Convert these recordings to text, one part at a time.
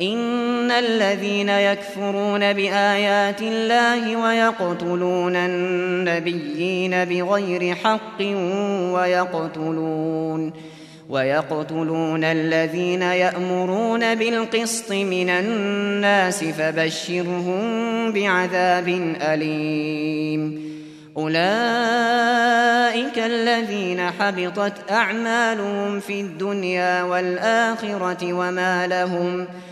إن الذين يكفرون بآيات الله ويقتلون النبيين بغير حق ويقتلون ويقتلون الذين يأمرون بالقسط من الناس فبشرهم بعذاب أليم. أولئك الذين حبطت أعمالهم في الدنيا والآخرة وما لهم من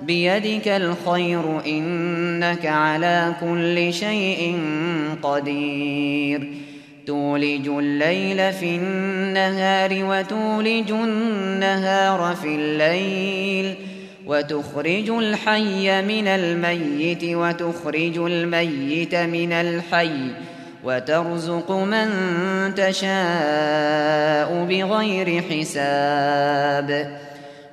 بيدك الخير إنك على كل شيء قدير. تولج الليل في النهار وتولج النهار في الليل وتخرج الحي من الميت وتخرج الميت من الحي وترزق من تشاء بغير حساب.